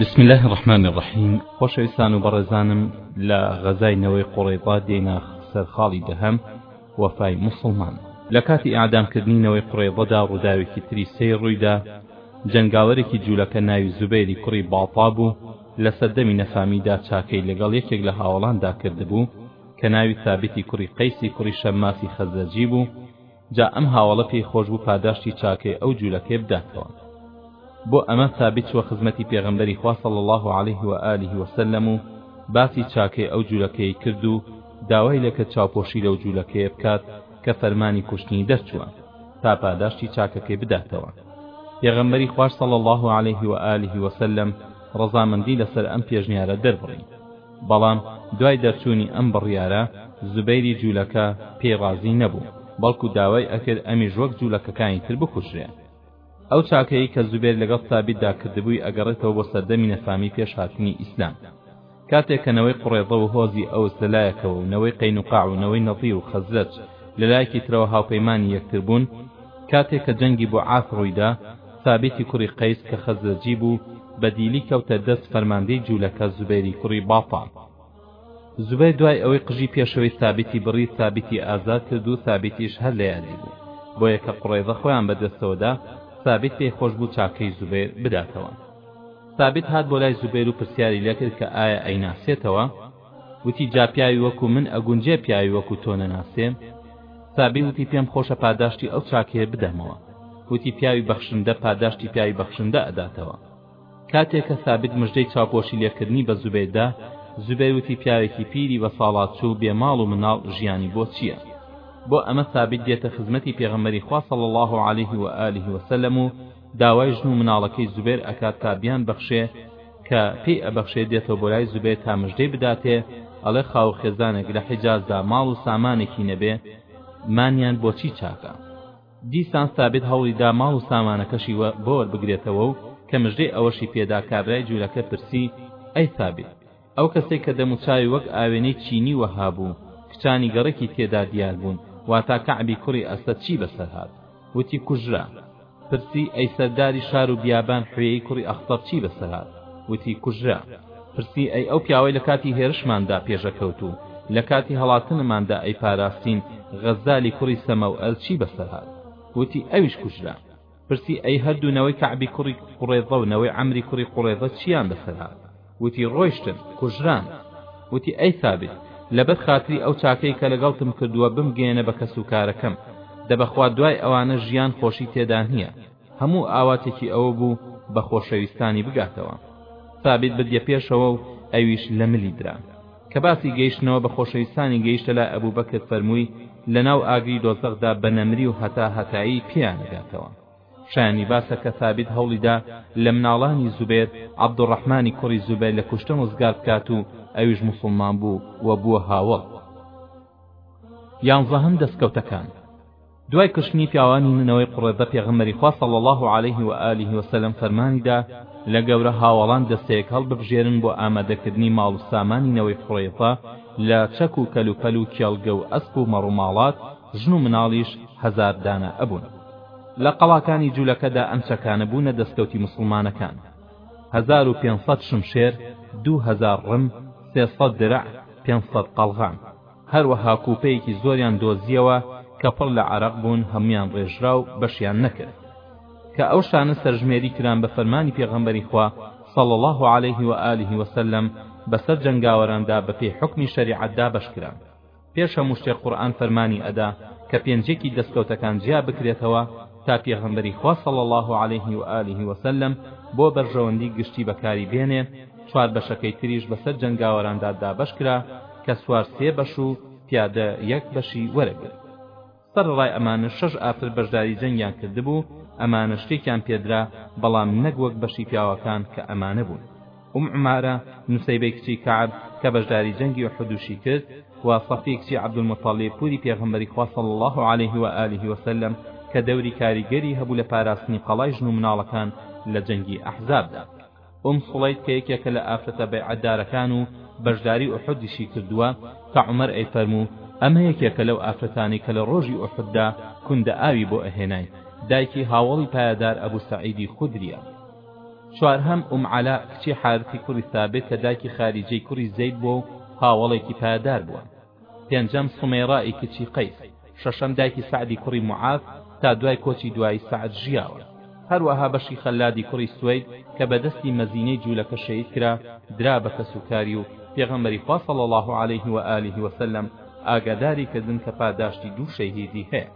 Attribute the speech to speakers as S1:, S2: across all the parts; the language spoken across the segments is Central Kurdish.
S1: بسم الله الرحمن الرحیم خۆشەویستان و بەڕێزانم لە غەزای نەوەی قوڕیبا دێنا سەرخاڵی دەهەم وەفای مسلمان لە کاتی ئادامکردنی نەوەی قوڕێبەدا ڕووداوێکی تری سەیر ڕوویدا جەنگاوەرێکی جوولەکە ناوی زوبێری کوڕی باڵپا بوو لە سەردەمی نەفامیدا چاکەی لەگەڵ یەکێک لە هاوڵاندا کردبوو کە ناوی ثابتی کوڕی قەیسی کوڕی شەماسی خەزەجی بوو جا ئەم هاوەڵە پێی خۆش بوو پاداشتی چاکەی ئەو جولەکەی بداتەوە بۆ ئەمە سابیت چوە خزمەتی پێغەمبەری خوا صلی اللە علیه و آله و سلم و باسی چاکەی ئەو جولەکەی کرد و داوای لێکە چاوپۆشی لەو جولەکەیە بکات کە فەرمانی کوشتنی دەرچووە تا پاداشتی چاکەکەی بداتەوە پێغەمبەری خوار صلی الله عليه و آله وسلم ڕەزامەندی لەسەر ئەم پێشنیارە دەربڕی بەڵام دوای دەرچوونی ئەم بڕیارە زوبەیری جوولەکە پێی ڕازی نەبوو بەڵکو داوای ئەکرد ئەمیش وەک جوولەکەکانی تر بکوژرێ ئەو چاکەیەی کە زوبێر لەگەڵ سابیتدا کردبووی ئەگەڕێتەوە بۆ سەردەمی نەفامی پێش هاتنی ئیسلام کاتێک کە نەوەی قوڕێزە و هۆزی ئەوس لەلایەکەوە و نەوەی قەینوقاع و نەوەی نەضیر و خەزرەج لەلایەکی ترەوە هاوپەیمانی یەکتر بوون کاتێک کە جەنگی بوعاث ڕوویدا سابیتی کوڕی قەیس کە خەزرەجی بوو بە دیلی کەوتە دەست فەرماندەی جوولەکە زوبەیری کوڕی باطان. زوبەیر دوای ئەوەی قژی پێشەوەی سابیتی بڕی سابیتی ئازاد کرد و سابیتیش هەر لە یادی بوو، بۆیە کە قوڕەیظە خۆیان بە دەستەوە دا سابیت پێی خۆش بوو چاکەی زوبەیر بداتەوە. سابیت هات بۆ لای زوبەیر و پرسیاری لێ کرد کە ئایا ئەیناسێتەوە؟ وتی جا پیاوی وەکو من ئەگونجێ پیاوی وەکو تۆ نەناسێ؟ سابی وتی پێم خۆشە پاداشتی ئەو چاکەیە بدەمەوە وتی پیاوی بەخشندە پاداشتی پیاوی بەخشندە ئەداتەوە کاتێک کە سابت مژدەی چاوپۆشی لێکردنی بە زوبێر دا زوبێر وتی پیاوێکی پیری بە ساڵات چوو بێ ماڵ و مناڵ ژیانی بۆ چییە بۆ ئەمە سابت دێتە خزمەتی پێغەمبەری خوا صلی الله علیه و آله وسلم و داوای ژن و مناڵەکەی زوبێر ئەکات تا بیان بەخشێ کە پێی ئەبەخشێ دێتەوە بۆ لای زوبێر تا مژدەی بداتێ ئەڵێ خاو و خێزانێک لە حیجازدا ماڵ و سامانێکی نەبێ مانیان بۆ چی چاکە دیسان سابت هەوڵی دا ماڵ و سامانەکەشی وە بۆ وەربگرێتەوە و کە مژدەی ئەوەشی پێدا کابرای جوولەکە پرسی ئەی سابت ئەو کەسەی کە دەموچاوی وەک ئاوێنەی چینی وەها بوو، کچانی گەڕەکی تێدا دیار بوون، واتا کەعبی کوڕی ئەسەد چی بەسەر هات؟ وتی کوژرا. پرسی ئەی سەرداری شار و بیابان حویەی کوڕی ئەختەب چی بەسەر هات؟ وتی کوژرا. پرسی ئەی ئەو پیاوەی لە کاتی هێرشماندا پێشە کەوت و لە کاتی هەڵاتنماندا ئەیپاراستین غەزالی کوڕی سەمەوئەل چی بەسەر هات؟ وتی ئەویش کوژرا. پرسی ئەی هەردوو نەوەی کەعبی کوڕی قوڕێزە و نەوەی عەمری کوڕی قوڕێزە چییان بەسەر هات وتی ڕۆیشتن کوژران وتی ئەی ثابت لەبەر خاتری ئەو چاکەی کە لەگەڵتم کردووە بمگەیەنە بە کەس و کارەکەم دەبەخوا دوای ئەوانە ژیان خۆشی تێدا نییە هەموو ئاواتێکی ئەوە بوو بە خۆشەویستانی بگاتەوە ثابت بردیە پێشەوە و ئەویش لە ملی درا کە باسی گەیشتنەوە بە خۆشەویستانی گەیشتە لای ئەبوبەکر فەرمووی لەناو ئاگری دۆزەخدا بە نەمری و هەتا هەتایی پێیان ئەگاتەوە شایانی باسە کە ثابت هەوڵیدا لە مناڵانی زوبێر عەبدوڕەحمانی کوڕی زوبێر لە کوشتن ڕزگار بکات و ئەویش موسڵمان بوو و بووە هاوەڵ یانزەهەم دەستکەوتەکان دوای کوشتنی پیاوانی نەنەوەی قوڕێزە پێغەمبەری خوا صلی اللە علیه و آله و سلم فەرمانی دا لە گەورە هاوەڵان دەستەیەک هەڵببژێرن بۆ ئامادەکردنی ماڵ و سامانی نەوەی قوڕێزە لە چەک و کەلوپەل و کێڵگە و ئەسپ و مەڕ و ماڵات ژن و مناڵیش هەزار دانە ئەبوون لە قەڵاکانی جولەکەدا ئەم چەکانە بوونە دەستکەوتی موسڵمانەکان هەزار و پێنج سەد شمشێر دوو هەزار ڕم سێ سەد درع پێنج سەد قەڵغان هەروەها کوپەیەکی زۆریان دۆزییەوە کە پڕ لە عەرەق بوون هەموویان ڕێژرا و بەشیان نەکرد کە ئەو شتانە سەرژمێری کران بە فەرمانی پێغەمبەری خوا صلی الله علیه و آله و سلم بەسەر جەنگاوەراندا بەپێی حکمی شەریعەت دابەش کران پێش هەموو شتێک قورئان فەرمانی ئەدا کە پێنجێکی دەستکەوتەکان جیا بکرێتەوە تا پێغەمبەری خوا صلی الله علیه و آله و سلم بۆ بەرژەوەندی گشتی بەکاری بێنێ چوار بەشەکەی تریش بەسەر جەنگاوەراندا دابەش کرا کە سوار سێ بەش و پیادە یەک بەشی وەرەگرت سەرەڕای ئەمانە شەش ئافرەت بەشداری جەنگیان کردبوو ئەمانە شتێکیان پێدرا بەڵام نەک وەک بەشی پیاوەکان کە ئەمانە بوون ئوم عمارە نوسەیبەی کچی کەعب کە بەشداری جەنگی و حدوشی کرد و صفی کچی عبدالمطلب پوری پێغمبەری خوا صلی الله عليه و آله وسلم کە دەوری کاریگەری هەبوو لە پاراستنی قەڵای ژن و مناڵەکان لە جەنگی ئەحزابدا ئوم سڵەیت کە یەکێکە لە ئافرەتە بەیعەت دارەکان و بەشداری ئوحودیشی کردووە کە عومەر ئەی فەرموو ئەمە یەکێکە لەو ئافرەتانەی کە لە ڕۆژی ئوحوددا کوندە ئاوی بۆ ئەهێناین دایکی هاوەڵی پایەدار ئەبو سەعیدی خودریە چوارهەم ئوم عەلا کچی حارثی کوڕی ثابت کە دایکی خاریجەی کوڕی زەید بووە و هاوەڵێکی پایەدار بووە پێنجەم سومێڕا ی کچی قەیس شەشەم دایکی سەعدی کوڕی موعاز تا دوای کۆچی دوایی سەعد ژیاوە هەروەها بەشی خەلادی کوڕی سوەید کە بە دەستی مەزینەی جولەکە شەهید کرا درا بە کەس و کاری و پێغەمبەری خوا صلی اللە علیه و آله وسلم ئاگاداری کردن کە پاداشتی دوو شەهیدی هەیە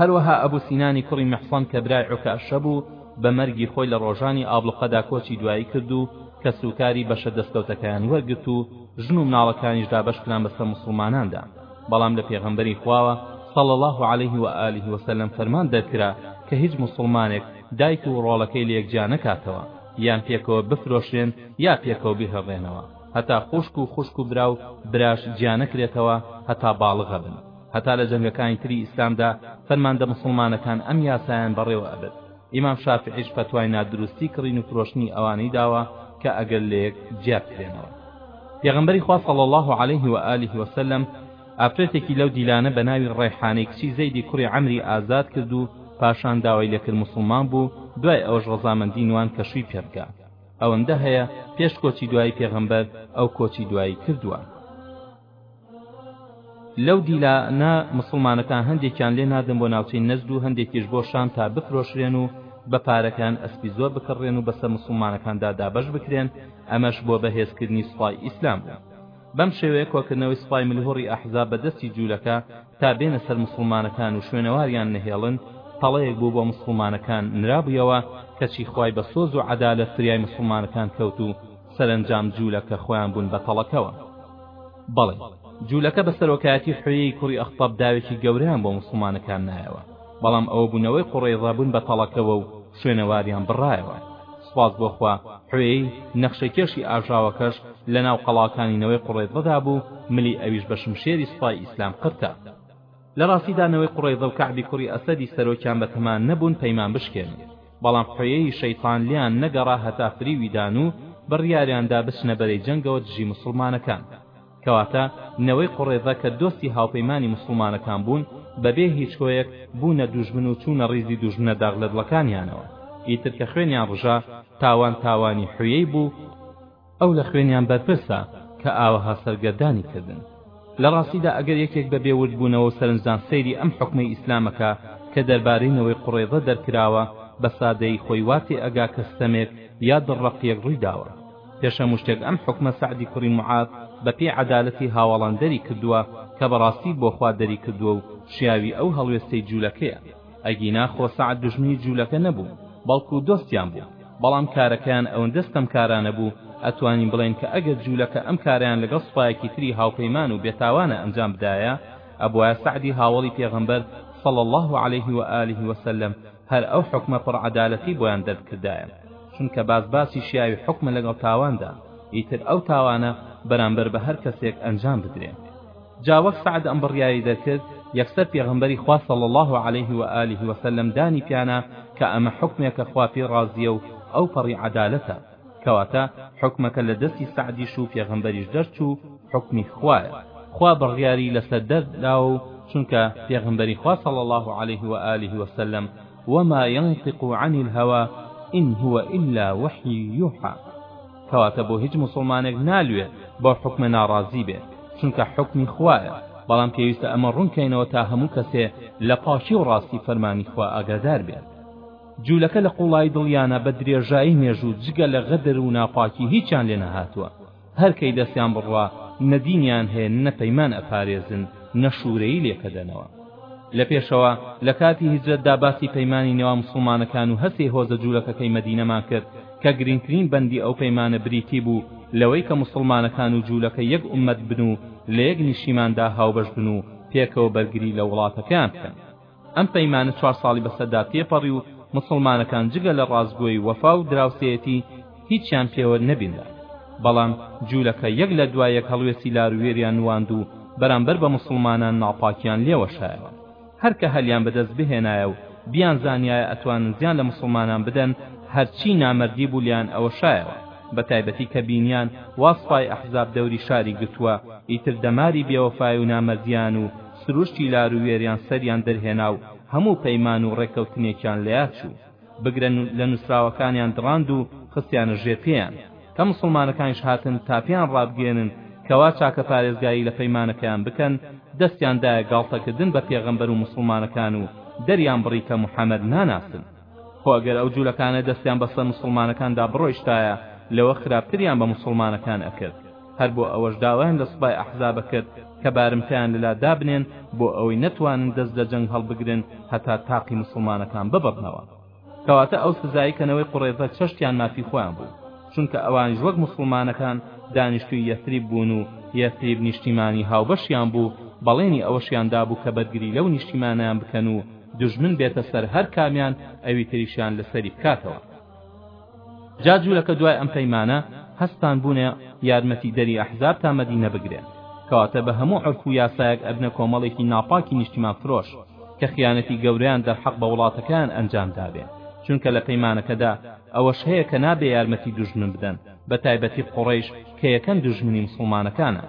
S1: هەروەها ئەبو سینانی کوڕی محصەن کە برای عوکاشە بوو بە مەرگی خۆی لە ڕۆژانی ئابڵوقەدا کۆچی دوایی کرد و کەس و کاری بەشە دەستکەوتەکەیانی وەرگرت و ژن و مناڵەکانیش دابەش کران بەسەر موسڵماناندا بەڵام لە پێغەمبەری خواوە صلى الله عليه وآله وسلم فەرمان دەرکرا کە هیچ موسڵمانێک دایک و ڕۆڵەکەی لە یەکجیا نەکاتەوە یان پێکەوە بفرۆشرێن یا پێکەوە بهێڵرێنەوە هەتا خوشک و خوشک و برا و براش جیا نەکرێتەوە هەتا باڵغە بن هەتا لە جەنگەکانی تری ئیسلامدا فەرماندە موسڵمانەکان ئەم یاسایان بەڕێوە ئەبرد ئیمام شافعیش فەتوای نادروستی کڕین و فرۆشتنی ئەوانەی داوە کە ئەگەر لەیەک جیا بکرێنەوە پێغەمبەری خوا صلی الله علیه و آله و سلم ئافرەتێکی لەو دیلانە بە ناوی ڕەیحانەی کچی زەیدی کوڕی عەمری ئازاد کرد و پاشان داوای لێکرد موسڵمان بوو دوای ئەوەش ڕەزامەندی نوان کە شووی پێ بکا ئەوەندە هەیە پێش کۆچی دوایی پێغەمبەر ئەو کۆچی دوایی کردووە لەو دیلە نە موسڵمانەکان هەندێکیان لێ ناردن بۆ ناوچەی نەجد و هەندێکیش بۆ شام تا بفرۆشرێن و بە پارەکەیان ئەسپی زۆر بکڕرێن و بەسەر موسڵمانەکاندا دابەش بکرێن ئەمەش بۆ بەهێزکردنی سوپای ئیسلام بوو بەم شێوەیە کۆکردنەوەی سوپای ملهوڕی ئەحزاب بە دەستی جوولەکە تا بێنە سەر موسڵمانەکان و شوێنەواریان نەهێڵن پەڵەیەک بوو بۆ موسڵمانەکان نرابوویەوە کەچی خوای بە سۆز و عەدالەت فریای موسڵمانەکان کەوت و سەرەنجام جوولەکە خۆیان بوون بە تەڵەکەوە. بەڵێ، جوولەکە بە سەرۆکایەتی حویەی کوڕی ئەخطەب داوێکی گەورەیان بۆ موسڵمانەکان نایەوە، بەڵام ئەوە بوونەوەی قوڕەیظە بوون بە تەڵەکەوە و شوێنەواریان بڕایەوە. سوپاس بۆ خوا، حویەی نەخشەکێشی ئاژاوەکەش لەناو قەڵاکانی نەوەی قوڕەیظەدا بوو، ملی ئەویش بە شمشێری سوپای ئیسلام قرتە. لە ڕاستیدا نەوەی قوڕەیزە و کەعبی کوڕی ئەسەدی سەرۆکیان بە تەما نەبوون پەیمان بشکێنن، بەڵام حۆیەی شەیتان لێیان نەگەڕا هەتا فریوی دان و بڕیاریان دا بچنە بەرەی جەنگەوە دژی موسڵمانەکان. کەواتە نەوەی قوڕەیزە کە دۆستی هاوپەیمانی موسڵمانەکان بوون، بە بێ هیچ هۆیەک بوونە دوژمن و چوونە ڕیزی دوژمنە داغ لە دڵەکانیانەوە. ئیتر کە خوێنیان ڕژا، تاوان تاوانی حۆیەی بوو، ئەو لە خوێنیان بەرپرسە کە ئاوەها سەرگەردانی کردن. لە ڕاستیدا ئەگەر یەکێک بە بێ وردبوونەوە و سەرنجدان سەیری ئەم حوکمەی ئیسلامەکا کە دەربارەی نەوەی قوڕەیضە دەرکراوە بە سادەیی خۆی وا تێئەگا کە ستەمێک یا دڵڕەقیەک ڕوویداوە. پێش هەموو شتێک ئەم حوکمە سەعدی کوڕی معاذ بە پێی عەدالەتی هاوەڵان دەری کردووە کە بەڕاستی بۆ خوا دەری کردووە و شیاوی ئەو هەڵوێستەی جوولەکەیە. ئەگینا خۆ سەعد دوژمنی جوولەکە نەبوو بەڵکو دۆستیان بوو بەڵام کارەکەیان ئەوەندە ستەمکارانە بوو ئەتوانین بڵێین کە ئەگەر جوولەکە ئەم کارەیان لەگەڵ سوپایەکی تری هاوپەیمان و بێتاوانە ئەنجام بدایە ئەبوایە سەعدی هاوەڵی پێغەمبەر صلی الله علیه و آله وسلم هەر ئەو حوکمە پڕ عەدالەتی بۆیان دەربکردایە چونکە باز باسی شیاوی حوکمە لەگەڵ تاواندا ئیتر ئەو تاوانە بەرامبەر بە هەر کەسێک ئەنجام بدرێ جا وەک سەعد ئەم بڕیاری دەرکرد یەکسەر پێغەمبەری خوا صلی اللە علیه و آله و سلم دانی پیانا کە ئەمە حوکمێکە خوا پێی ڕازیە و ئەو پەڕی عەدالەتە کەواتە حوکمەکە لە دەستی سەعدیش و پێغەمبەریش دەرچوو حوکمی خوایە خوا بڕیاری لەسەر دەردا و چونکە پێغەمبەری خوا صلی اللە علیه و آله و سلم وما ينطق عن الهوى إن هو إلا وحي يوحى کەواتە بۆ هیچ موسڵمانێک نالوێت بەو حوکمە ناڕازی بێت چونکە حوکمی خوایە بەڵام پێویستە ئەمە ڕوون کەینەوە تا هەموو کەسێ لە پاکی و ڕاستی فەرمانی خوا ئاگادار بێت جوولەکە لە قوڵایی دڵیانە بە درێژایی مێژوو جگە لە غەدر و ناپاکی هیچیان لێ نەهاتووە هەر کەی دەستیان بڕوا نە دینیان هەیە نە پەیمان ئەپارێزن نە شوورەیی لێکەدەنەوە لە پێشەوە لە کاتی هیجرەتدا باسی پەیمانی نێوان مسڵمانەکان و هەسێ هۆزە جوولەکەکەی مەدینەمان کرد کە گرینگترین بەندی ئەو پەیمانە بریتی بوو لەوەی کە موسڵمانەکان و جوولەکە یەک ئوممەت بن و لە یەک نیشیماندا هاوبەش بن و پێکەوە بەرگری لە وڵاتەکەیان بکەن ئەم پەیمانە چوار ساڵی بەسەردا تێپەڕی و موسڵمانەکان جگە لە ڕاستگۆی وەفا و دراوسێیەتی هیچیان پێوە نەبینرا بەڵام جوولەکە یەک لە دوای یەک هەڵوێستی لاروێریان نواند و بەرامبەر بە موسڵمانان ناپاکیان لێوەشایەوە هەر کە هەلیان بەدەست بهێنایە و بیانزانیایە ئەتوانن زیان لە موسڵمانان بدەن هەرچی نامەردی بوو لێیان ئەوەشایەوە بەتایبەتی کە بینیان وا سپای ئەحزاب دەوری شاری گرتووە ئیتر دەماری بێوەفای و نامەردیان و سروشتی لار و وێریان سەریان دەرهێنا و هەموو پەیمان و ڕێکەوتنێکیان لەیاد چوو بگرە لە نووسراوەکانیان دڕاند و خستیانە ژێر پێیان کە موسڵمانەکانیش هاتن تا پێیان ڕابگەیەنن کەوا چاکە پارێزگایی لە پەیمانەکەیان بکەن دەستیان دایە گاڵتەکردن بە پێغەمبەر و موسڵمانەکان و دەریان بڕی کە محەمەد ناناسن خۆ ئەگەر ئەو جولەکانە دەستیان بەسەر موسڵمانەکاندا بڕۆیشتایە لەوە خراپتریان بە موسڵمانەکان ئەکرد. هەر بۆ ئەوەش داوایان لە سوپای ئەحزابە کرد کە بارمتەیان لەلا دابنێن بۆ ئەوەی نەتوانن دەست لە جەنگ هەڵبگرن هەتا تاقی موسڵمانەکان ببڕنەوە کەواتە ئەو سزایی کە نەوەی قوڕێزە چەشتیان مافی خۆیان بوو چونکە ئەوانیش وەک موسڵمانەکان دانیشتوی یەثریب بوون و یەثریب نیشتیمانی هاوبەشیان بوو بەڵێنی ئەوەشیان دابوو کە بەرگری لەو نیشتیمانەیان بکەن و دوژمن بێتە سەر هەر کامیان ئەوی تریشیان لەسەری بکاتەوە جا جولەکە دوای ئەم پەیمانە هەستان بوونە یارمەتی دەری ئەحزاب تا مەدینە بگرێن کەواتە بە هەموو عورف و یاسایەک ئەبنە کۆمەڵێکی ناپاکی نیشتیمان فرۆش کە خیانەتی گەورەیان دەرحەق بە وڵاتەکەیان ئەنجام دابێ چونکە لە پەیمانەکەدا ئەوەش هەیە کە نابێ یارمەتی دوژمن بدەن بە تایبەتی قوڕەیش کە یەکەم دوژمنی موسڵمانەکانە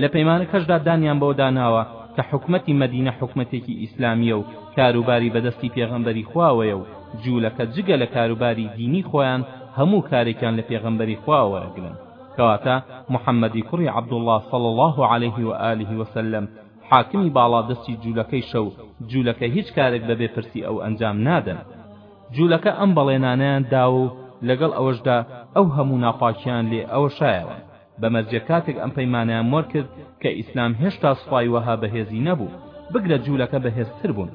S1: لە پەیمانەکەشدا دانیان بەوەدا ناوە کە حکومەتی مەدینە حکومەتێکی ئیسلامییە و کاروباری بە دەستی پێغەمبەری خواوەیە و جوولەکە جگە لە کاروباری دینی خۆیان هەموو کارێکیان لە پێغەمبەری خواوە وەرەگرن کەواتە محەمەدی کوڕی عەبدوڵڵا صلی اللە علیه و آله و سلم حاکمی باڵادەستی جوولەکەیشە و جوولەکە هیچ کارێک بەبێ پرسی ئەو ئەنجام نادەن جوولەکە ئەم بەڵێنانەیان داوە و لەگەڵ ئەوەشدا ئەو هەموو ناپاکییان لێ ئەوەشایەوە بە مەرجێک کاتێک ئەم پەیمانەیان مۆر کرد کە ئیسلام هێشتا سوپای وەها بەهێزی نەبوو بگرە جوولەکە بەهێزتر بوون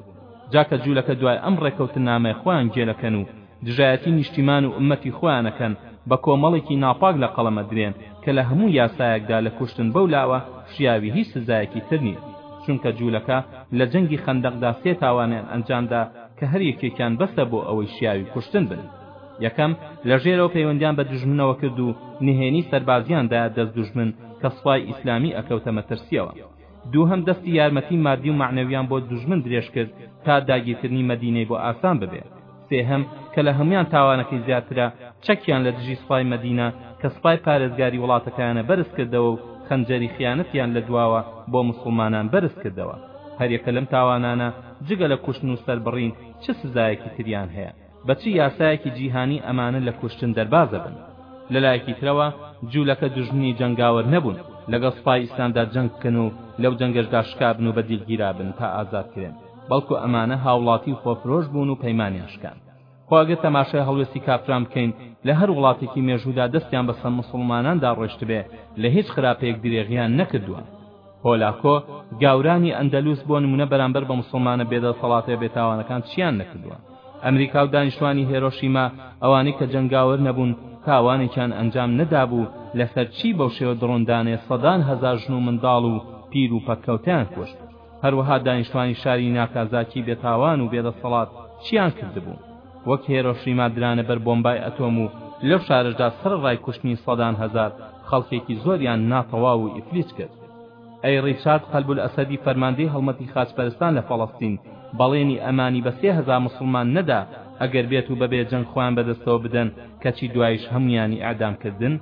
S1: جا کە جوولەکە دوای ئەم ڕێکەوتننامەیە خۆیان گێلەکەن و دژایەتی نیشتیمان و ئوممەتی خۆیان ئەکەن بە کۆمەڵێکی ناپاک لە قەڵەم ئەدرێن کە لە هەموو یاسایەکدا لە کوشتن بەو لاوە شیاوی هیچ سزایەکی تر نییە چونکە جوولەکە لە جەنگی خەندەقدا سێ تاوانیان ئەنجامدا کە هەر یەکێکیان بەسە بۆ ئەوەی شیاوی کوشتن بن. یەکەم، لە ژێرەوە پەیوەندیان بە دوژمنەوە کرد و نهێنی سەربازیان دایە دەست دوژمن کە سوپای ئیسلامی ئەکەوتە مەترسیەوە. دووهەم، دەستی یارمەتی مادی و مەعنەویان بۆ دوژمن درێژ کرد تا داگیرکردنی مەدینەی بۆ ئاسان ببێ. سێهەم، کە لە هەموان تاوانەکەی زیاترە، چەکیان لە دژی سوپای مەدینە کە سوپای پارێزگاری وڵاتەکەیانە بەرز کردەوە و خەنجەری خیانەتیان لە دواوە بۆ موسڵمانان بەرز کردەوە. هەریەکە لەم تاوانانە جگە لە کوشتن و سەربڕین چ سزایەکی تریان هەیە؟ بە چ یاسایەکی جیهانی ئەمانە لە کوشتن دەرباز دەبن؟ لە لایەکی ترەوە جوولەکە دوژمنی جەنگاوەر نەبوون لەگەڵ سوپای ئیسلامدا جەنگ بکەن و لەو جەنگەشدا شکابن و بەدیل گیرابن تا ئازاد کرێن، بەڵکو ئەمانە هاوڵاتی و خۆفرۆش بوون و پەیمانیان شکان. خۆ ئەگەر تەماشای هەڵوێستی کافران بکەین لە هەر وڵاتێکی مێژوودا دەستیان بەسەر موسڵماناندا ڕۆیشتبێ لە هیچ خراپەیەک درێغییان نەکردووە، هۆلاکۆ، گاورانی ئەندەلوس بۆ نمونە بەرامبەر بە موسڵمانە بێدەسەڵاتە بێتاوانەکان چیان نەکردوە؟ ئەمریکاو دانیشتوانی هێرۆشیما ئەوانەی کە جەنگاوەر نەبون تاوانێکیان ئەنجام نەدابوو لەسەر چی بەو شێوە دڕندانەیە سەدان هەزار ژن و منداڵ و پیر و پەککەوتەیان کوشت؟ هەروەها دانیشتوانی شاری ناکازاکی بێتاوان و بێدەسەڵات چیان کردبوو؟ وەک هێرۆشیما درانە بەر بۆمبای ئەتۆم و لەو شارەشدا سەرەڕای کوشتنی سەدان هەزار خەڵکێکی زۆریان ناتەواو و ئیفلیج کرد. ئەی ڕیچارد قەلبولئەسەدی فەرماندەی هەڵمەتی خاچپەرستان لە فەڵەستین بەڵێنی ئەمانی بە سێ هەزار موسڵمان نەدا ئەگەر بێت و بەبێ جەنگ خۆیان بەدەستەوە بدەن کەچی دوایش هەموویانی ئیعدام کردن؟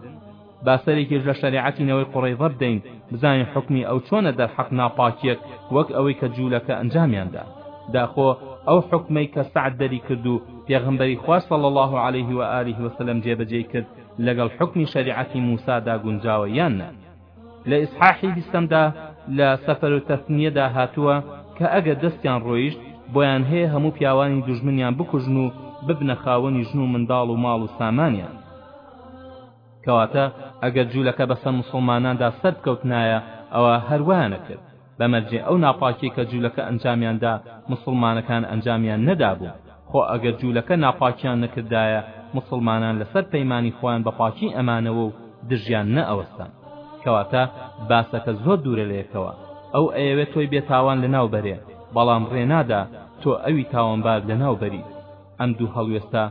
S1: با سەرێکیش لە شەریعەتی نەوەی قوڕەیضە بدەین بزانین حوکمی ئەو چۆنە دەرحەق ناپاکیەک وەک ئەوەی کە جوولەکە ئەنجامیان دا داخۆ ئەو حوکمەی کە سەعد دەری کرد و پێغەمبەری خوا صلی الله علیه و آله و سلم جێبەجێی کرد لەگەڵ حوکمی شەریعەتی موسادا گونجاوە یان نا لە ئیسحاحی بیستەمدا لە سەفەر و تەثنیەدا هاتووە کە ئەگەر دەستیان ڕۆیشت بۆیان هەیە هەموو پیاوانی دوژمنیان بکوژن و ببنە خاوەنی ژن و منداڵ و ماڵ و سامانیان کەواتە ئەگەر جولەکە بەسەر موسڵماناندا سەربکەوتنایە ئەوا هەر وایان ئەکرد بەمەرجێ ئەو ناپاکیەی کە جولەکە ئەنجامیان دا موسڵمانەکان ئەنجامیان نەدابوو خۆ ئەگەر جولەکە ناپاکیان نەکردایە موسڵمانان لەسەر پەیمانی خۆیان بە پاکی ئەمانەوە و دژیان نەئەوەستان کەواتە باسەکە زۆر دوورە لەیەکەوە ئەو ئەیەوێت تۆی بێتاوان لەناو بەرێ بەڵام ڕێنادا تۆ ئەوی تاوانبار لەناو بەریت ئەم دوو هەڵوێستە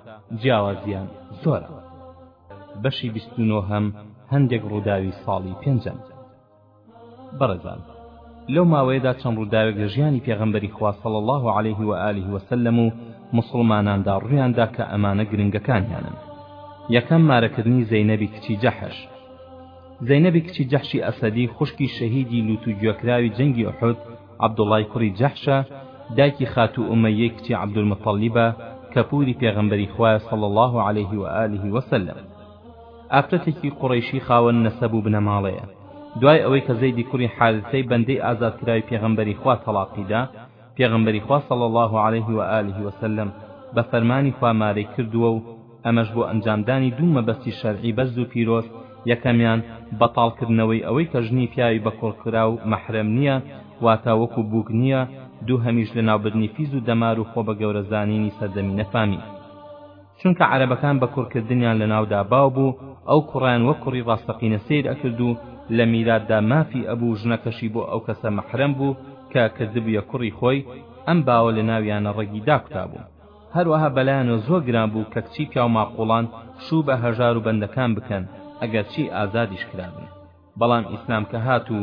S1: جیاوازیان زۆرە بەشی بیست و نۆهەم هەندێک ڕووداوی ساڵی پێنجەم بەڕێزان لەو ماوەیەدا چەند ڕووداوێک لە ژیانی پێغەمبەری خوا صلی الله علیه و آله وسلم و مسلماناندا ڕوویاندا کە ئەمانە گرنگەکانیانن یەکەم مارەکردنی زەینەبی کچی جەحش زەینەبی کچی جەحشی ئەسەدی خوشکی شەهیدی لوت و گوێکراوی جەنگی ئوحود عەبدوڵای کوڕی جەحشە دایکی خاتوو ئومەیەی کچی عەبدولموتەڵیبە کە پووری پێغەمبەری خوایە صلی اللە علیه و آله و سلم ئافرەتێکی قوڕەیشی خاوەن نەسەب و بنەماڵەیە دوای ئەوەی کە زەیدی کوڕی حارثەی بەندەی ئازادکراوی پێغەمبەری خوا تەڵاقیدا پێغەمبەری خوا صلی اللە علیه و آله و سلم بە فەرمانی خوا مارەی کردووە و ئەمەش بۆ ئەنجامدانی دوو مەبەستی شەرعی بەرز و پیرۆز، یەکەمیان، بەتاڵکردنەوەی ئەوەی کە ژنی پیاوی بەکۆڵکراو مەحرەم نییە، واتە وەکو بووک نییە، دووهەمیش لەناوبردنی فیز و دەمار و خۆبەگەورەزانینی سەردەمی نەفامی. چونکە عەرەبەکان بە کوڕکردنیان لەناودا باو بوو، ئەو کوڕەیان وەک کوڕی ڕاستەقینە سەیر ئەکرد و لە میراتدا مافی ئەبوو، ژنەکەشی بۆ ئەو کەسە مەحرەم بوو کە کردبوویە کوڕی خۆی، ئەم باوە لەناویانە ڕەگی داکوتابوو. هەروەها بەلایانەوە زۆر گران بوو کە کچی پیاو ماقوڵان شوو بە هەژار و بەندەکان بکەن ئەگەرچی ئازادیش کرابن بەڵام ئیسلام کە هات و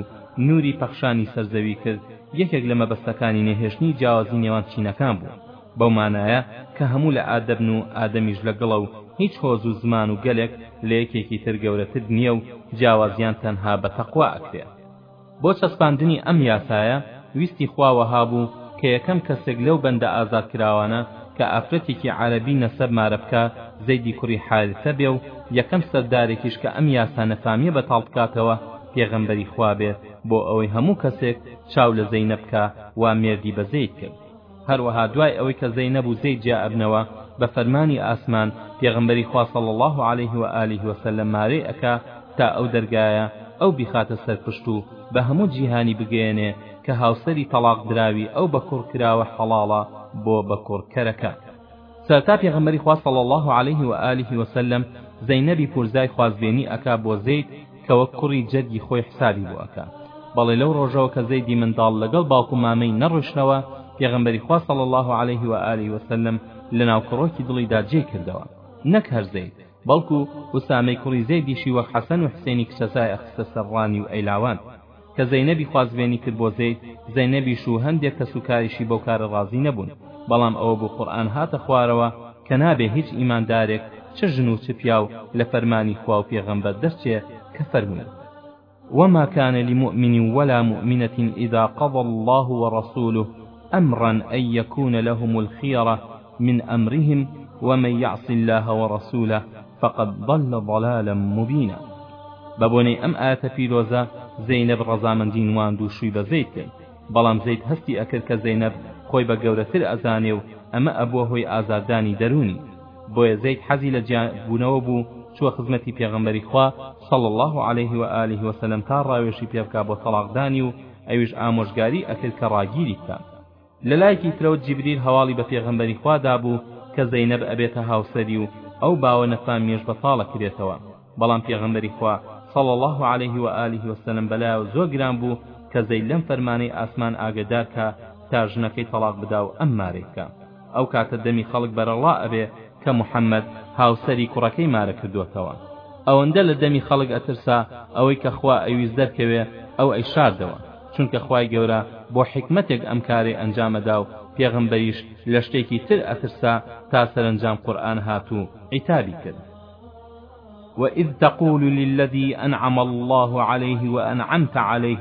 S1: نوری پەخشانی سەر زەوی کرد یەکێک لە مەبەستەکانی نەهێشتنی جیاوازی نێوان چینەکان بوو بەو مانایە کە هەموو لە ئادەبن و ئادەمیش لە گڵە و هیچ هۆز و زمان و گەلێک لە یەکێکی تر گەورەتر نییە و جیاوازیان تەنها بە تەقوا ئەکرێ بۆ چەسپاندنی ئەم یاسایە ویستی خوا وەها بوو کە یەکەم کەسێک لەو بەندە ئازادکراوانە کە ئافرەتێکی عەرەبی نەسەب مارە بکا زەیدی کوڕی حارثە بێ و یەکەم سەردارێکیش کە ئەم یاسا نەفامیە بەتاڵ بکاتەوە پێغەمبەری خوا بێ بۆ ئەوەی هەموو کەسێک چاو لە زەینەب کا وا مێردی بە زەید کرد هەروەها دوای ئەوەی کە زەینەب و زەید جیا ئەبنەوە بە فەرمانی ئاسمان پێغەمبەری خوا صلی اللە علیه و آله و سلم مارەی ئەکا تا ئەو دەرگایە ئەو بیخاتە سەر پشت و بە هەموو جیهانی بگەیەنێ کە هاوسەری تەڵاق دراوی ئەو بە کوڕ کراوە حەڵاڵە بۆ بە کوڕ کەرەکە سەرەتا پێغەمبەری خوا صلی اللە علیه و آله و سلم زەینەبی پورزای خوازبێنی ئەکا بۆ زید کە وەک کوڕی جەرگی خۆی حسابی بۆ ئەکا بەڵێ لەو ڕۆژەوە کە زەیدی منداڵ لەگەڵ باوک و مامەی نەڕۆشتنەوە پێغەمبەری خوا صلی اللە علیه و آله و سلم لەناو کڕۆکی دڵیدا جێی کردەوە نەک هەر زەید بەڵکو ئوسامەی کوڕی زەیدیشی وەک حەسەن و حسێنی کچە زای ئەخستە سەر ڕانی و ئەیلاوان کە زەینەبی خوازبێنی کرد بۆ زەید، زەینەبیش و هەندێک کەس و کاریشی بەو کارە ڕازی نەبوون، بەڵام ئەوە بوو قورئان هاتە خوارەوە کە نابێ هیچ ئیماندارێک چ ژن و چ پیاو لە فەرمانی خوا و پێغەمبەر دەرچێ کە فەرمووی. وما كان لمؤمن ولا مؤمنة إذا قضى الله ورسوله أمرا أن يكون لهم الخيرة من أمرهم ومن يعص الله ورسوله فقد ضل ضلالا مبينا بەبۆنەی ئەم ئاەتە پیرۆزە زەینەب ڕەزامەندی نواند و شووی بە زەید کرد بەڵام زەید هەستی ئەکرد کە زەینەب خۆی بە گەورەتر ئەزانێ و ئەمە ئەبووە هۆی ئازاردانی دەروونی بۆیە زەید حەزی لە جیابوونەوە بوو چووە خزمەتی پێغەمبەری خوا صلی اللە علیه و آله و سلم تا ڕاوێژی پێ بکا بۆ تەڵاق دانی و ئەویش ئامۆژگاری ئەکرد کە ڕاگیری بکا لە لایەکی ترەوە جیبریل هەواڵی بە پێغەمبەری خوا دابوو کە زەینەب ئەبێتە هاوسەری و ئەو باوە نەفامیەش بەتاڵە کرێتەوە بەڵام پێغەمبەری خوا صلی اللە علیه و آله و سلم بەلایەوە زۆر گران بوو کە زەید لەم فەرمانەی ئاسمان ئاگەدار کا تا ژنەکەی تەڵاق بدا و ئەم مارەی بکا ئەو کاتە دەمی خەڵک بەرەڵا ئەبێ کە محمد هاوسەری کوڕەکەی مارە کردۆتەوە ئەوەندە لە دەمی خەڵک ئەترسا ئەوەی کە خوا ئەویست دەرکەوێ ئەو ئەیشاردەوە چونکە خوای گەورە بۆ حیکمەتێک ئەم کارەی ئەنجام ئەدا و پێغەمبەریش لە شتێکی تر ئەترسا تا سەرەنجام قورئان هات و عیتابی کرد وإذ تقول للذي أنعم الله عليه وأنعمت عليه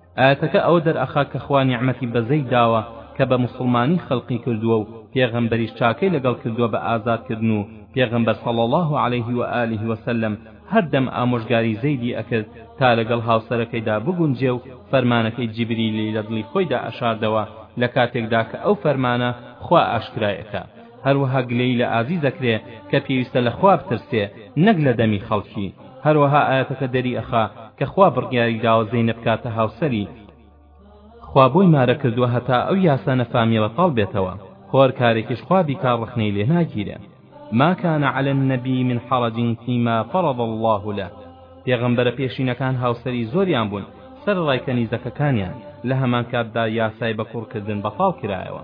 S1: ئایەتەکە ئەوە دەرئەخا کە خوا نیعمەتی بەزەی داوە کە بە موسڵمانی خەلقی کردووە و پێغەمبەریش چاکەی لەگەڵ کردووە بە ئازاد کردن و پێغەمبەر صلی اللە علیه و آله و سلم هەردەم ئامۆژگاری زەیدی ئەکرد تا لەگەڵ هاوسەرەکەیدا بگونجێ و فەرمانەکەی جیبریلی لە دڵی خۆیدا ئەشاردەوە لە کاتێکدا کە ئەو فەرمانە خوا ئاشکرای ئەکا هەروەها گلەیی لە ئازیز دەکرێ کە پێویستە لە خوا بترسێ نەک لە دەمی خەڵکی هەروەها ئایەتەکە دەری ئەخا کە خوا بڕیاری داوە زەینەب بکاتە هاوسەری خوا بۆی مارە کردوە هەتا ئەو یاسا نەفامیەوە تاڵ بێتەوە خۆر کارێکیش خوا بیکا ڕەخنەی لێ ناگیرێ ما كان على النبي من حرج فيما فرض الله له پێغەمبەرە پێشینەکان هاوسەری زۆریان بوون سەرەڕای کەنیزەکەکانیان لە هەمان کاتدا یاسای بە کوڕکردن بەتاڵ کرایەوە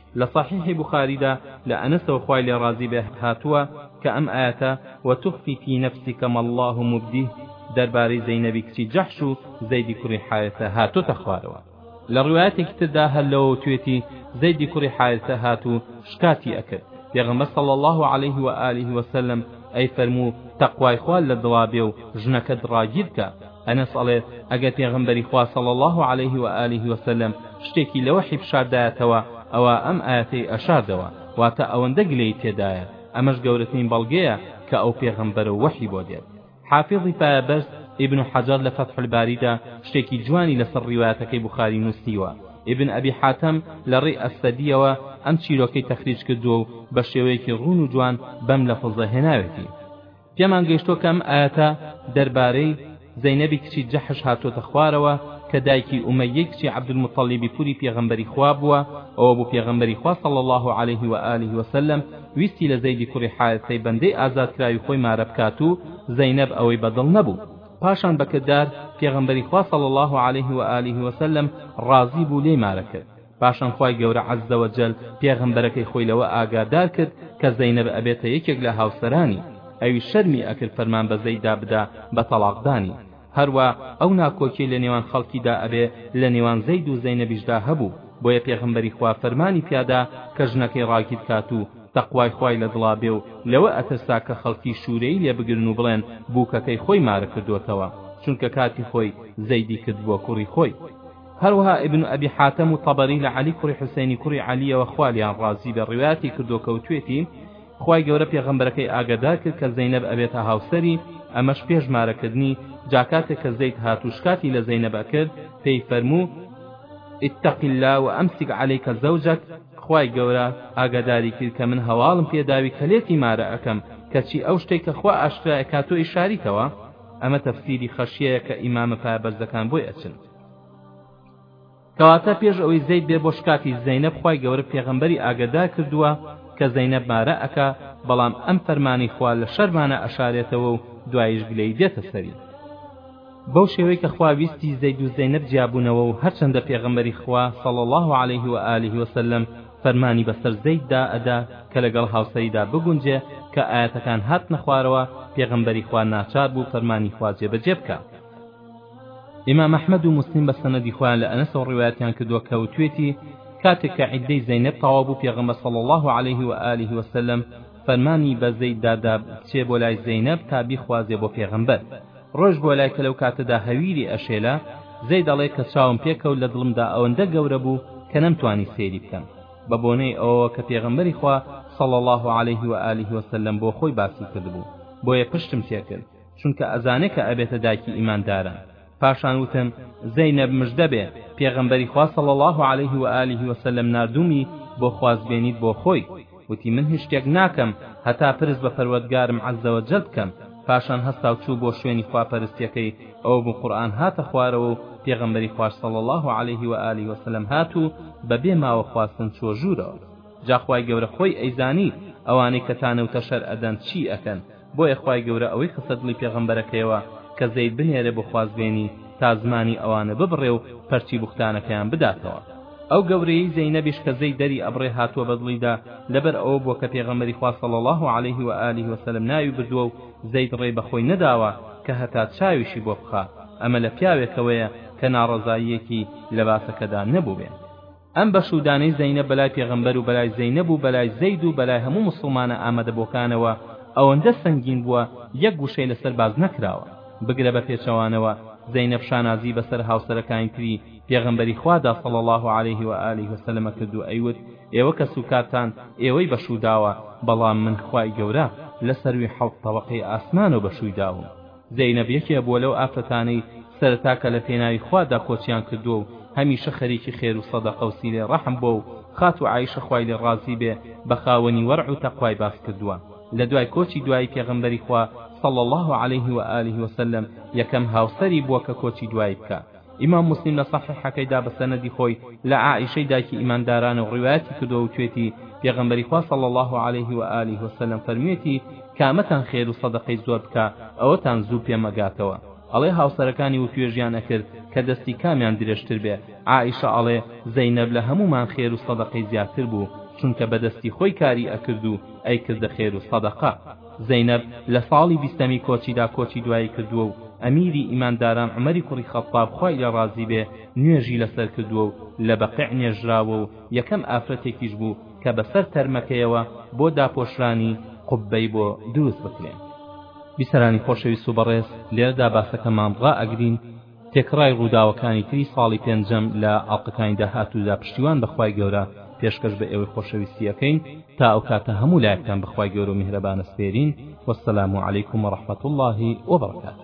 S1: لە صحیحی بوخاریدا لە ئەنەسەوە خوای لێ ڕازی بێ هاتووە کە ئەم ئایەتە، وتخفی فی نفسک ماللە مبدیه، دەربارەی زەینەبی کچی جەحش و زەیدی کوڕی حارثە هاتۆتە خوارەوە. لە ڕوایەتێکی تردا هەر لەوەوتوێتی، زەیدی کوڕی حارثە هات و شکاتی ئەکرد، پێغەمبەر صلی اللە علیه و آله وسلم، ئەیفەرموو تەقوای خوا لە دڵا بێ و ژنەکەت ڕاگیر کە، ئەنەس ئەڵێت، ئەگەر پێغەمبەری خوا صلی اللە علیه و آله و سلم شتێکی لە وەحی بشاردایەتەوە ئەوا ئەم ئایەتەی ئەشاردەوە، واتە ئەوەندە گلەیی تێدایە، ئەمەش گەورەترین بەڵگەیە کە ئەو پێغەمبەرە و وەحی بۆ دێت. حافیزی پایەبەرز ئیبن حەجەر لە فەتح الباریدا شتێکی جوانی لەسەر ڕیوایەتەکەی بوخاری نووسیوە، ئیبن ئەبی حاتەم لە ڕێی ئەسەدییەوە ئەم چیرۆکەی تەخریج کردووە و بە شێوەیەکی ڕوون و جوان بەم لەفزە هێناوێتی. پێمان گەیشتووە کە ئەم ئایەتە دەربارەی زەینەبی کچی جەحش هاتووەتە خوارەوە کە دایکی ئومەیەی کچی عەبدولموتەڵیبی پوری پێغەمبەری خوا بووە ئەوە بوو پێغەمبەری خوا صلی الله علیه و آله و سلم ویستی لە زەیدی کوڕی حارثەی بەندەی ئازادکراوی خۆی مارە بکات و زەینەب ئەوەی بەدڵ نەبوو پاشان بە کردار پێغەمبەری خوا صلی الله علیه و آله و سلم ڕازی بوو لێی مارە کرد پاشان خوای گەورە عز وجل پێغەمبەرەکەی خۆی لەوە ئاگادار کرد کە زەینەب ئەبێتە یەکێک لە هاوسەرانی ئەویش شەرمی ئەکرد فەرمان بە زەیددا بدا بە تەڵاقدانی هەروا ئەو ناکۆکی لە نێوان خەڵکیدا ئەبێ لە نێوان زەید و زەینەبیشدا هەبوو بۆیە پێغەمبەری خوا فەرمانی پیادا کە ژنەکەی ڕاگیر کات و تەقوای خوای لە دڵا بێ و لەوە ئەترسا کە خەڵکی شوورەی لێ بگرن و بڵێن بووکەکەی خۆی مارە کردووەتەوە چونکە کاتی خۆی زەیدی کردبووە کوڕی خۆی هەروەها ئیبن ئەبی حاتەم و تەبەری لە عەلی کوڕی حوسەینی کوڕی عەلیەوە خوا لێیان ڕازی بێ ڕیوایەتی کردووە کە وتوێتی خوای گەورە پێغەمبەرەکەی ئاگادار کرد کە زەینەب ئەبێتە هاوسەری ئەمەش پێش مارەکردنی جا کاتێک کە زەید هات و شکاتی لە زەینەب ئەکرد پێی فەرموو اتق الله وامسك عليك زوجك خوای گەورە ئاگاداری کرد کە من هەواڵم پێداوی کە لێتی مارە ئەکەم کەچی ئەو شتێک کە خوا ئاشکرایە کاتۆی شاریتەوە ئەمە تەفسیری خەشیەیە کە ئیمامە پایەبەرزەکان بۆی ئەچن کەواتە پێش ئەوەی زەید بێ بۆ شکاتی زەینەب خوای گەورە پێغەمبەری ئاگەدار کردووە کە زەینەب مارە ئەکا بەڵام ئەم فەرمانی خوا لە شەرمانە ئەشارێتەوە و دوایش گلەیی دێتە سەری بەو شێوەی کە خوا ویستی زەید و زەینەب جیابوونەوە و هەرچەندە پێغەمبەری خوا صلی الله علیه و آله وسلم فەرمانی بەسەر زەیددا ئەدا کە لەگەڵ هاوسەریدا بگونجێ کە ئایەتەکان هاتنە خوارەوە پێغەمبەری خوا ناچار بوو فەرمانی خوا جێبەجێ بکا ئیمام ئەحمەد و موسلیم بە سەنەدی خۆیان لە ئەنەسەوە ڕیوایەتیان کردووە کە وتوێتی کاتێک کە عیددەی زەینەب تەواو بوو پێغەمبەر صلی الله علیه و آله و سلم فەرمانی بە زەید دادا بچێ بۆ لای زەینەب تا بیخوازێ بۆ پێغەمبەر ڕۆژ بۆ لای کە لەو کاتەدا هەویری ئەشێلا زەید دەڵێ کە چاوم پێکەوت لە دڵمدا ئەوەندە گەورە بوو کە نەمتوانی سێری بکەم بە بۆنەی ئەوەوە کە پێغەمبەری خوا صلی الله علیه و آله و سلم بۆ خۆی باسی کردبوو بۆیە پشتم تێکرد چونکە ئەزانێ کە ئەبێتە دایکی ئیمانداران پاشان وتن زەینەب مژدە بێ پێغەمبەری خوا صلی الله علیه و آله و سلم ناردومی بۆ خوازبێنیت بۆ خۆی وتی من هیچ شتێک ناکەم هەتا پرس بە پەروەردگارم عز وجل بکەم پاشان هەستا و چوو بۆ شوێنی خواپەرستیەکەی ئەوە بوو قورئان هاتە خوارەوە و پێغەمبەری خوار صلی الله عليه و آله و سلم هات و بەبێ ماوە خواستن چوە ژوورەوە جاخوای گەورە خۆی ئەیزانی ئەوانەی کە تانە و تەشەر ئەدەن چی ئەکەن بۆیە خوای گەورە ئەوەی خستە دڵی پێغەمبەرەکەیەوە کە زەید بنێرێ بۆ خوازبێنی تا زمانی ئەوانە ببڕێ و پەرچی بوختانەکەیان بداتەوە ئەو گەورەیەی زەینەبیش کە زەید دەری ئەبڕێ هاتووە بە دڵیدا لەبەر ئەوە بووە کە پێغەمبەری خوا صلی اللە علیه و آله و سلم ناوی بردووە و زەید ڕێی بە خۆی نەداوە کە هەتا چاویشی بۆ بخا ئەمە لە پیاوێکەوەیە کە ناڕەزاییەکی لە باسەکەدا نەبووبێ ئەم بەش و دانەی زەینەب بەلای پێغەمبەر و بەلای زەینەب و بەلای زەید و بەلای هەموو موسڵمانە ئامادەبوەکانەوە ئەوەندە سەنگین بووە یەک وشەی لەسەر باس نەکراوە بگرە بە پێچەوانەوە زەینەب شانازی بەسەر هاوسەرەکانی تری پێغەمبەری خوادا صلی اللە علیه و آله وسلم کرد و ئەیوت ئێوە کەس و کارتان ئێوەی بەشوو داوە بەڵام من خوای گەورە لەسەروی حەوت تەوەقەی ئاسمانەوە بەشووی داوم زەینەب یەکێ بووە لەو ئافرەتانەی سەرەتا کە لە پێناوی خوا دا کۆچیان کردووە و هەمیشە خەریکی خێر و سەدەقە و سیلەی ڕەحم بووە و خاتوو عائیشە خوای لێ ڕازی بێ بە خاوەنی وەرع و تەقوای باس کردووە لە دوای کۆچی دوایی پێغەمبەری خوا صلی اللە علیه و آله و سلم یەکەم هاوسەری بووە کە کۆچی دوایی بکا. ئیمام مسلم لە صحیحەکەیدا بە سەنەدی خۆی لە عائیشەی دایکی ئیمانداران و ڕیوایەتی کردووە و توێتی پێغەمبەری خوا صلی الله علیه و آله و سلم فەرموویەتی کامەتان خێر و سەدەقەی زۆر بکا ئەوەتان زوو پێ مەگاتەوە ئەڵێ هاوسەرەکانی وتوێژیان ئەکرد کە دەستی کامیان درێژتر بێ عائیشە ئەڵێ زەینەب لە هەموومان خێر و سەدەقەی زیاتر بوو چونکە بە دەستی خۆی کاری ئەکرد و ئەیکردە خێر و سەدەقە زەینەب لە ساڵی بیستەمی کۆچیدا کۆچی دوایی کردووە و ئەمیری ئیمانداران عومەری کوڕی خەتتاب خوای لێ ڕازی بێ نوێژی لەسەر کردووە و لە بەقیع نێژراوە و یەکەم ئافرەتێکیش بوو کە بەسەر تەرمەکەیەوە بۆ داپۆشرانی قوببەی بۆ دروست بکرێ. بیسەرانی خۆشەویست و بەڕێز لێرەدا باسەکەمان ڕائەگرین، تێکڕای ڕووداوەکانی تری ساڵی پێنجەم لە ئەڵقەکانی داهاتوودا پشتیوان بە خوای گەورە پێشکەش بە ئێوەی خۆشەویستی ئەکەین تا ئەو کاتە هەموو لایەکتان بە خوای گەورە و میهرەبان ئەسپێرین وەسەلام علیکم و رحمەت اللە وبرکاته